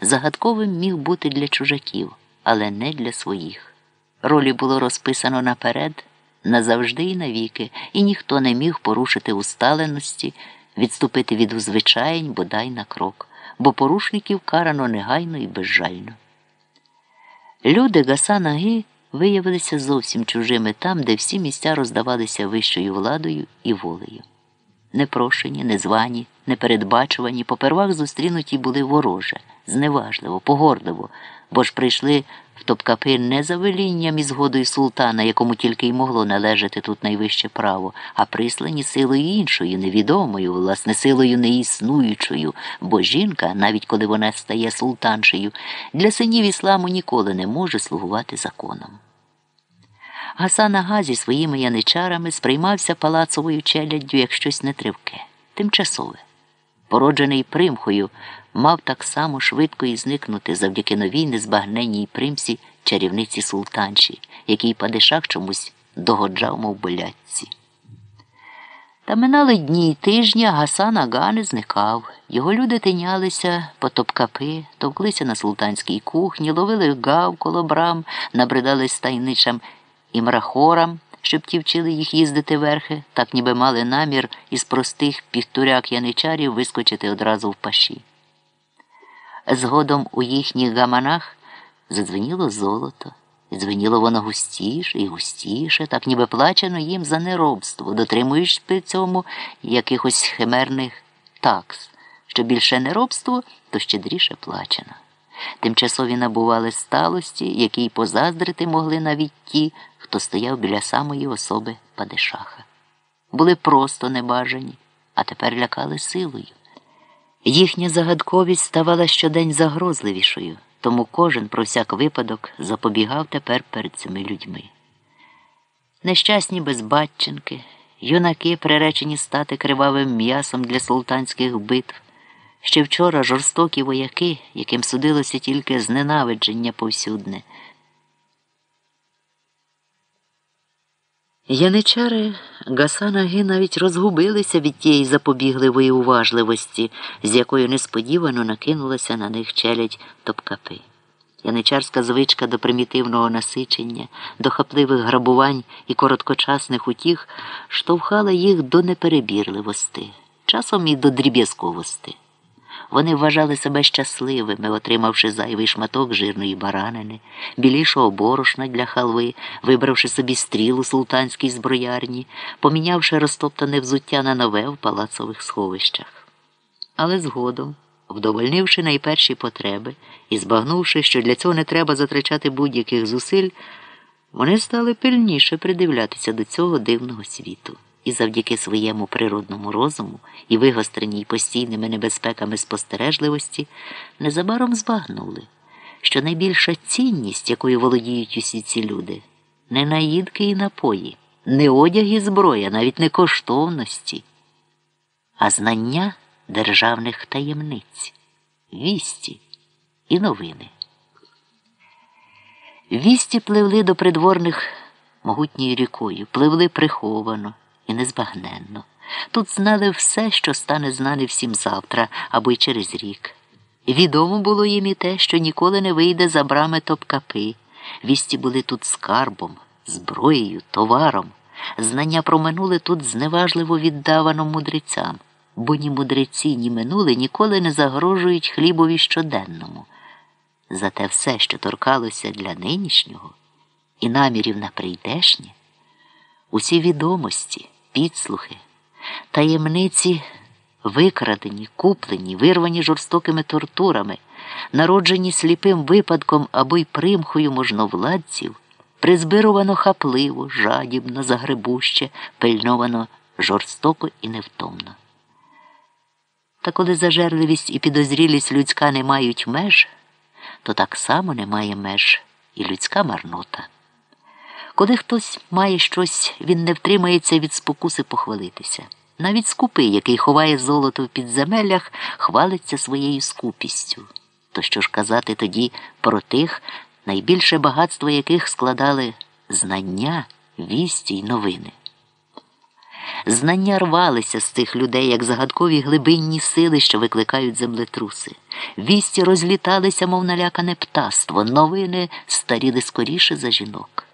загадковим міг бути для чужаків, але не для своїх. Ролі було розписано наперед, назавжди і навіки, і ніхто не міг порушити усталеності, відступити від узвичаєнь бодай на крок, бо порушників карано негайно і безжально. Люди Гасанаги виявилися зовсім чужими там, де всі місця роздавалися вищою владою і волею. Непрошені, незвані, непередбачувані, попервах зустрінуті були вороже, зневажливо, погорливо, бо ж прийшли в топкапи не за велінням і згодою султана, якому тільки й могло належати тут найвище право, а прислані силою іншою, невідомою, власне, силою неіснуючою, бо жінка, навіть коли вона стає султаншею, для синів ісламу ніколи не може слугувати законом. Гасан Ага зі своїми яничарами сприймався палацовою челяддю як щось нетривке, тимчасове. Породжений примхою, мав так само швидко і зникнути завдяки новій незбагненній примсі чарівниці султанші, який падишах чомусь догоджав, мов болятці. Та минали дні й тижні, а Гасан Ага не зникав. Його люди тинялися по топкапи, товклися на султанській кухні, ловили гав коло брам, набридали стайничам і мрахорам, щоб ті вчили їх їздити верхи, так ніби мали намір із простих півтуряк яничарів вискочити одразу в паші. Згодом у їхніх гаманах задзвеніло золото, і дзвеніло воно густіше і густіше, так ніби плачено їм за неробство, дотримуючись при цьому якихось химерних такс. Що більше неробство, то щедріше плачено. Тимчасові набували сталості, які й позаздрити могли навіть ті, хто стояв біля самої особи Падишаха. Були просто небажані, а тепер лякали силою. Їхня загадковість ставала щодень загрозливішою, тому кожен про всяк випадок запобігав тепер перед цими людьми. Нещасні безбатченки, юнаки, приречені стати кривавим м'ясом для султанських битв. Ще вчора жорстокі вояки, яким судилося тільки зненавидження повсюдне. Яничари Гасанаги навіть розгубилися від тієї запобігливої уважливості, з якою несподівано накинулася на них челядь топкапи. Яничарська звичка до примітивного насичення, до хапливих грабувань і короткочасних утіх штовхала їх до неперебірливості, часом і до дріб'язковості. Вони вважали себе щасливими, отримавши зайвий шматок жирної баранини, білішого борошна для халви, вибравши собі стрілу султанській зброярні, помінявши розтоптане взуття на нове в палацових сховищах. Але згодом, вдовольнивши найперші потреби і збагнувши, що для цього не треба затрачати будь-яких зусиль, вони стали пильніше придивлятися до цього дивного світу і завдяки своєму природному розуму і вигостреній постійними небезпеками спостережливості незабаром збагнули, що найбільша цінність, якою володіють усі ці люди, не наїдки і напої, не одяг і зброя, навіть не коштовності, а знання державних таємниць, вісті і новини. Вісті пливли до придворних могутньою рікою, пливли приховано і незбагненно. Тут знали все, що стане знане всім завтра або й через рік. Відомо було їм і те, що ніколи не вийде за брами топкапи. Вісті були тут скарбом, зброєю, товаром. Знання про минуле тут зневажливо віддавано мудрецям, бо ні мудреці, ні минуле ніколи не загрожують хлібові щоденному. Зате все, що торкалося для нинішнього і намірів на прийдешнє, усі відомості підслухи, таємниці викрадені, куплені, вирвані жорстокими тортурами, народжені сліпим випадком або й примхою можновладців, призбировано хапливо, жадібно, загребуще, пильновано жорстоко і невтомно. Та коли зажерливість і підозрілість людська не мають меж, то так само немає меж і людська марнота. Коли хтось має щось, він не втримається від спокуси похвалитися. Навіть скупий, який ховає золото в підземеллях, хвалиться своєю скупістю. То що ж казати тоді про тих, найбільше багатство яких складали знання, вісті й новини? Знання рвалися з цих людей, як загадкові глибинні сили, що викликають землетруси. Вісті розліталися, мов налякане птаство, новини старіли скоріше за жінок.